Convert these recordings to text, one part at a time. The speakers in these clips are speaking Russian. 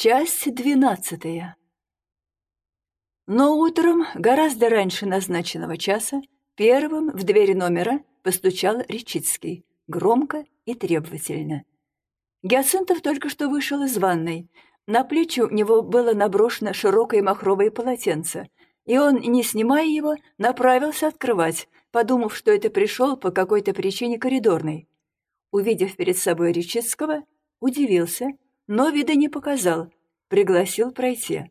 Часть двенадцатая. Но утром, гораздо раньше назначенного часа, первым в двери номера постучал Речицкий, громко и требовательно. Гиацинтов только что вышел из ванной. На плечи у него было наброшено широкое махровое полотенце, и он, не снимая его, направился открывать, подумав, что это пришел по какой-то причине коридорной. Увидев перед собой Речицкого, удивился, но вида не показал, пригласил пройти.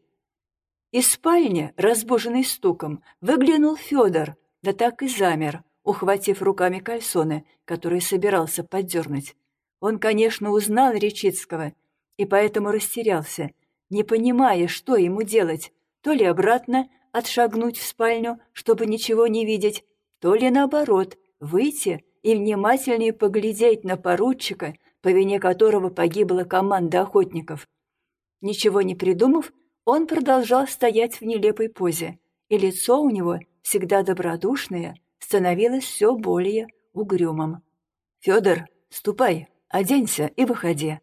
Из спальни, разбуженный стуком, выглянул Федор, да так и замер, ухватив руками кальсоны, которые собирался поддернуть. Он, конечно, узнал Речицкого и поэтому растерялся, не понимая, что ему делать, то ли обратно отшагнуть в спальню, чтобы ничего не видеть, то ли наоборот, выйти и внимательнее поглядеть на поручика, по вине которого погибла команда охотников. Ничего не придумав, он продолжал стоять в нелепой позе, и лицо у него, всегда добродушное, становилось все более угрюмым. «Федор, ступай, оденься и выходи».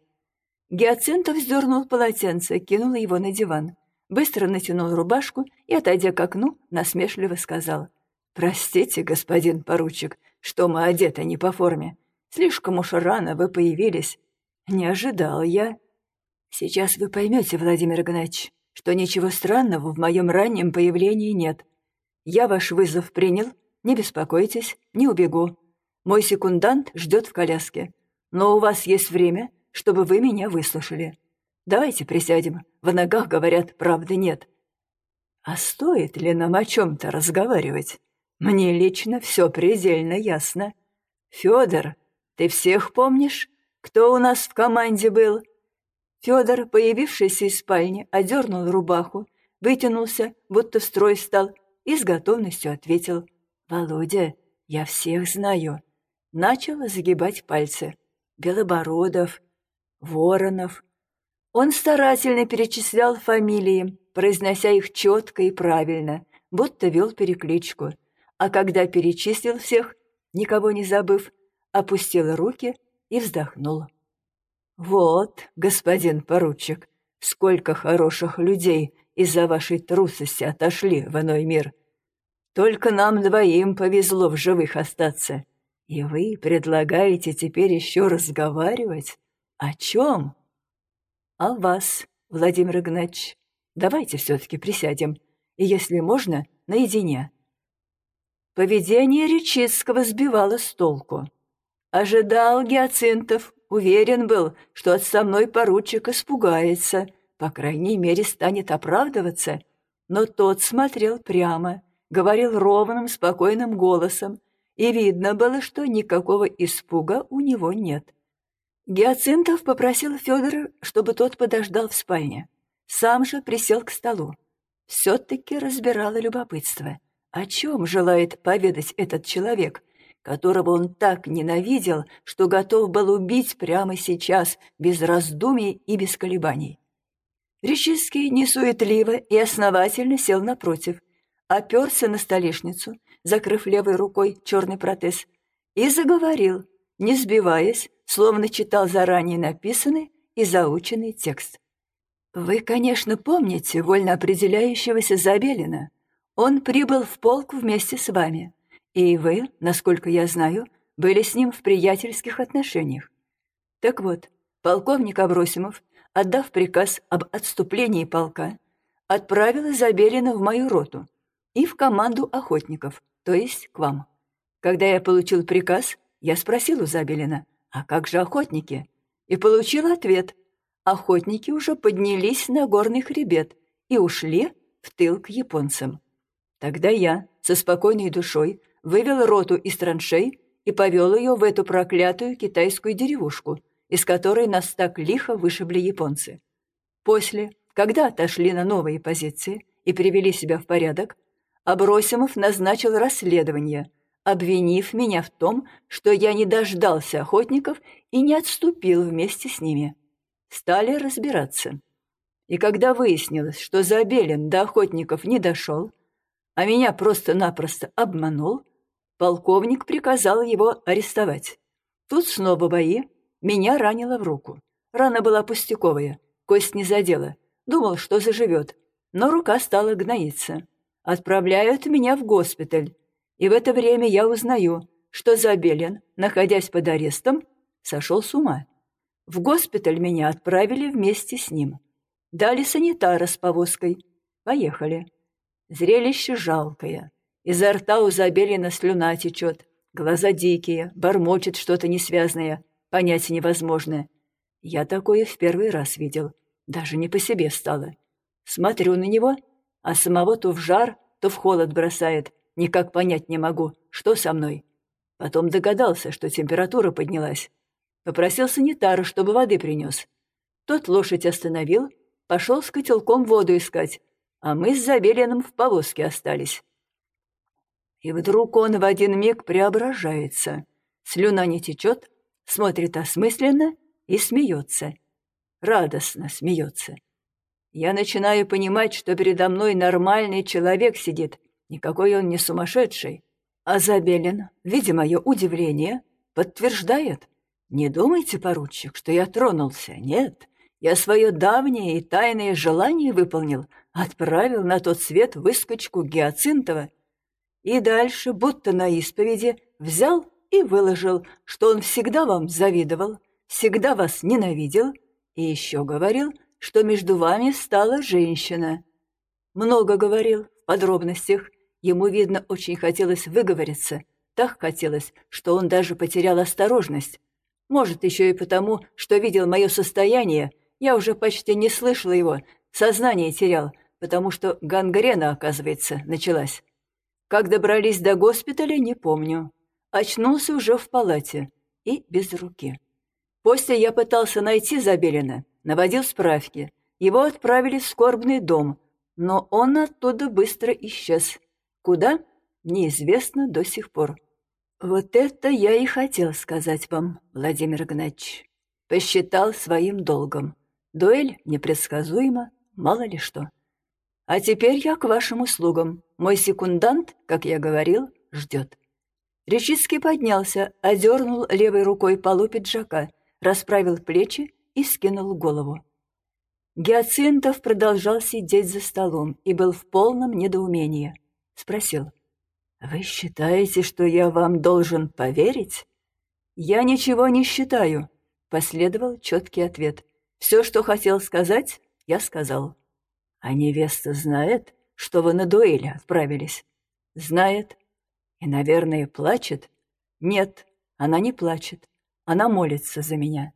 Гиацинтов вздернул полотенце, кинул его на диван, быстро натянул рубашку и, отойдя к окну, насмешливо сказал. «Простите, господин поручик, что мы одеты не по форме. Слишком уж рано вы появились. Не ожидал я». «Сейчас вы поймете, Владимир Игнатьевич, что ничего странного в моем раннем появлении нет. Я ваш вызов принял, не беспокойтесь, не убегу. Мой секундант ждет в коляске. Но у вас есть время, чтобы вы меня выслушали. Давайте присядем. В ногах, говорят, правды нет. А стоит ли нам о чем-то разговаривать? Мне лично все предельно ясно. Федор, ты всех помнишь, кто у нас в команде был?» Федор, появившийся из спальни, одернул рубаху, вытянулся, будто строй стал, и с готовностью ответил. «Володя, я всех знаю». Начал загибать пальцы. Белобородов, Воронов. Он старательно перечислял фамилии, произнося их четко и правильно, будто вел перекличку. А когда перечислил всех, никого не забыв, опустил руки и вздохнул. «Вот, господин поручик, сколько хороших людей из-за вашей трусости отошли в иной мир. Только нам двоим повезло в живых остаться. И вы предлагаете теперь еще разговаривать? О чем?» «О вас, Владимир Игнатьевич. Давайте все-таки присядем, и, если можно, наедине». Поведение Речицкого сбивало с толку. Ожидал Гиацинтов, уверен был, что от мной поручик испугается, по крайней мере, станет оправдываться. Но тот смотрел прямо, говорил ровным, спокойным голосом, и видно было, что никакого испуга у него нет. Гиацинтов попросил Федора, чтобы тот подождал в спальне. Сам же присел к столу. Все-таки разбирало любопытство. О чем желает поведать этот человек, которого он так ненавидел, что готов был убить прямо сейчас, без раздумий и без колебаний. Речиский несуетливо и основательно сел напротив, оперся на столешницу, закрыв левой рукой черный протез, и заговорил, не сбиваясь, словно читал заранее написанный и заученный текст. «Вы, конечно, помните вольно определяющегося Забелина. Он прибыл в полк вместе с вами. И вы, насколько я знаю, были с ним в приятельских отношениях. Так вот, полковник Абросимов, отдав приказ об отступлении полка, отправил Забелина в мою роту и в команду охотников, то есть к вам. Когда я получил приказ, я спросил у Забелина, а как же охотники? И получил ответ. Охотники уже поднялись на горный хребет и ушли в тыл к японцам. Тогда я, со спокойной душой, вывел роту из траншей и повел ее в эту проклятую китайскую деревушку, из которой нас так лихо вышибли японцы. После, когда отошли на новые позиции и привели себя в порядок, Абросимов назначил расследование, обвинив меня в том, что я не дождался охотников и не отступил вместе с ними. Стали разбираться. И когда выяснилось, что Забелин до охотников не дошел, а меня просто-напросто обманул, Полковник приказал его арестовать. Тут снова бои. Меня ранило в руку. Рана была пустяковая. кость не задела. Думал, что заживет. Но рука стала гноиться. Отправляют меня в госпиталь. И в это время я узнаю, что Забелин, находясь под арестом, сошел с ума. В госпиталь меня отправили вместе с ним. Дали санитара с повозкой. Поехали. Зрелище жалкое. Изо рта у Забелина слюна течет. Глаза дикие, бормочет что-то несвязное, понять невозможное. Я такое в первый раз видел. Даже не по себе стало. Смотрю на него, а самого то в жар, то в холод бросает. Никак понять не могу, что со мной. Потом догадался, что температура поднялась. Попросил санитара, чтобы воды принес. Тот лошадь остановил, пошел с котелком воду искать, а мы с Забелиным в повозке остались. И вдруг он в один миг преображается. Слюна не течет, смотрит осмысленно и смеется. Радостно смеется. Я начинаю понимать, что передо мной нормальный человек сидит, никакой он не сумасшедший. А Забелин, видя мое удивление, подтверждает. «Не думайте, поручик, что я тронулся. Нет, я свое давнее и тайное желание выполнил, отправил на тот свет выскочку Гиацинтова. И дальше, будто на исповеди, взял и выложил, что он всегда вам завидовал, всегда вас ненавидел, и еще говорил, что между вами стала женщина. Много говорил, в подробностях. Ему, видно, очень хотелось выговориться. Так хотелось, что он даже потерял осторожность. Может, еще и потому, что видел мое состояние, я уже почти не слышала его, сознание терял, потому что гангрена, оказывается, началась. Как добрались до госпиталя, не помню. Очнулся уже в палате и без руки. После я пытался найти Забелина, наводил справки. Его отправили в скорбный дом, но он оттуда быстро исчез. Куда? Неизвестно до сих пор. Вот это я и хотел сказать вам, Владимир Игнатьевич. Посчитал своим долгом. Дуэль непредсказуема, мало ли что. А теперь я к вашим услугам. Мой секундант, как я говорил, ждет. Речицкий поднялся, одернул левой рукой полу пиджака, расправил плечи и скинул голову. Гиацинтов продолжал сидеть за столом и был в полном недоумении. Спросил. «Вы считаете, что я вам должен поверить?» «Я ничего не считаю», — последовал четкий ответ. «Все, что хотел сказать, я сказал». «А невеста знает, что вы на дуэли отправились?» «Знает. И, наверное, плачет?» «Нет, она не плачет. Она молится за меня».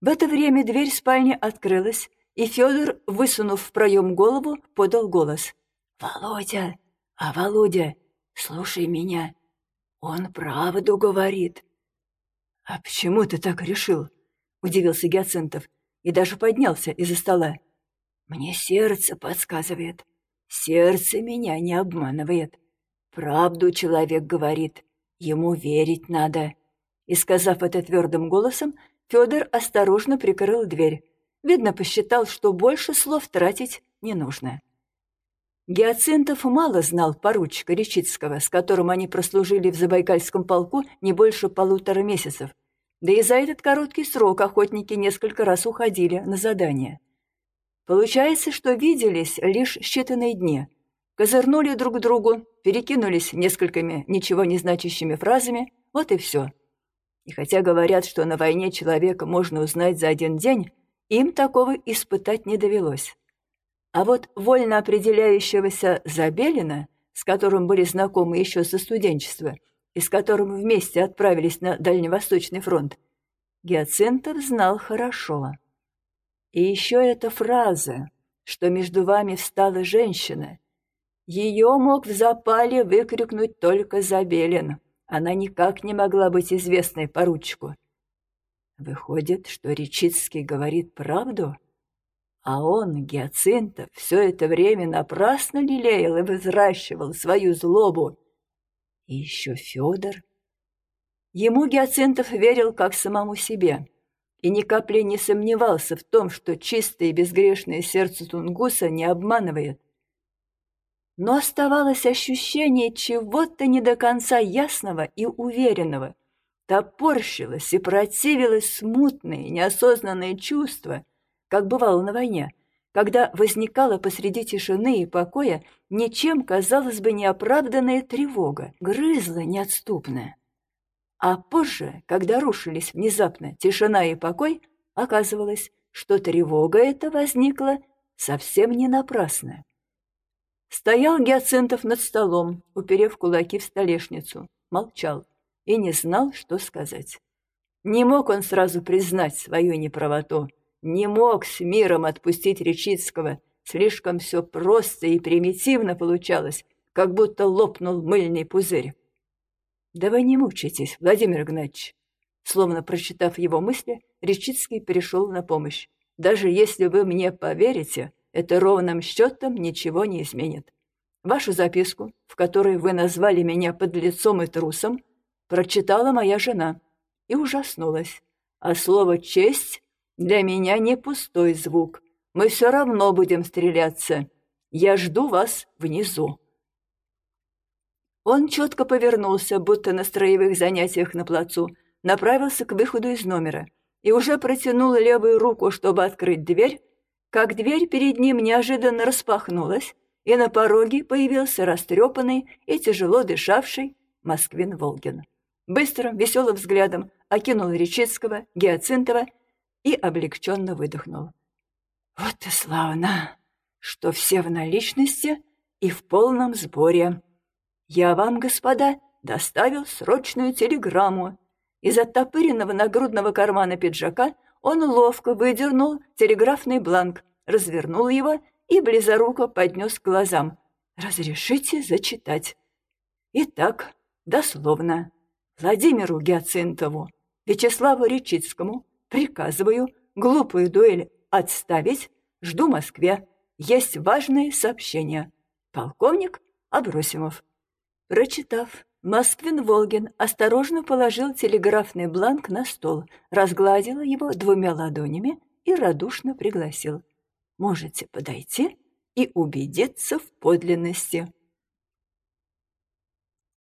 В это время дверь спальни открылась, и Федор, высунув в проем голову, подал голос. «Володя! А Володя, слушай меня. Он правду говорит». «А почему ты так решил?» — удивился Гиацинтов и даже поднялся из-за стола. Мне сердце подсказывает. Сердце меня не обманывает. Правду человек говорит. Ему верить надо. И, сказав это твердым голосом, Федор осторожно прикрыл дверь. Видно, посчитал, что больше слов тратить не нужно. Гиацинтов мало знал поручика Речицкого, с которым они прослужили в Забайкальском полку не больше полутора месяцев. Да и за этот короткий срок охотники несколько раз уходили на задание. Получается, что виделись лишь считанные дни. Козырнули друг другу, перекинулись несколькими ничего не значащими фразами, вот и все. И хотя говорят, что на войне человека можно узнать за один день, им такого испытать не довелось. А вот вольно определяющегося Забелина, с которым были знакомы еще со студенчества, и с которым вместе отправились на Дальневосточный фронт, Гиацинтов знал хорошо. И еще эта фраза, что между вами встала женщина. Ее мог в запале выкрикнуть только Забелин. Она никак не могла быть известной поручику. Выходит, что Речицкий говорит правду? А он, Гиацинтов, все это время напрасно лелеял и взращивал свою злобу. И еще Федор. Ему Гиацинтов верил как самому себе и ни капли не сомневался в том, что чистое и безгрешное сердце Тунгуса не обманывает. Но оставалось ощущение чего-то не до конца ясного и уверенного. Топорщилось и противилось смутные, неосознанные чувства, как бывало на войне, когда возникала посреди тишины и покоя ничем, казалось бы, неоправданная тревога, грызла неотступная. А позже, когда рушились внезапно тишина и покой, оказывалось, что тревога эта возникла совсем не напрасно. Стоял Гиацинтов над столом, уперев кулаки в столешницу, молчал и не знал, что сказать. Не мог он сразу признать свою неправоту, не мог с миром отпустить Речицкого, слишком все просто и примитивно получалось, как будто лопнул мыльный пузырь. «Да вы не мучайтесь, Владимир Игнатьевич!» Словно прочитав его мысли, Речицкий перешел на помощь. «Даже если вы мне поверите, это ровным счетом ничего не изменит. Вашу записку, в которой вы назвали меня подлецом и трусом, прочитала моя жена и ужаснулась. А слово «честь» для меня не пустой звук. Мы все равно будем стреляться. Я жду вас внизу. Он четко повернулся, будто на строевых занятиях на плацу, направился к выходу из номера и уже протянул левую руку, чтобы открыть дверь, как дверь перед ним неожиданно распахнулась, и на пороге появился растрепанный и тяжело дышавший Москвин Волгин. Быстрым, веселым взглядом окинул Речицкого, Геоцинтова и облегченно выдохнул. «Вот и славно, что все в наличности и в полном сборе. Я вам, господа, доставил срочную телеграмму. Из оттопыренного нагрудного кармана пиджака он ловко выдернул телеграфный бланк, развернул его и близоруко поднес к глазам. «Разрешите зачитать?» Итак, дословно. Владимиру Гиацинтову, Вячеславу Речицкому приказываю глупую дуэль отставить, жду Москве. Есть важные сообщения. Полковник Абросимов. Прочитав, Москвин-Волгин осторожно положил телеграфный бланк на стол, разгладил его двумя ладонями и радушно пригласил. «Можете подойти и убедиться в подлинности».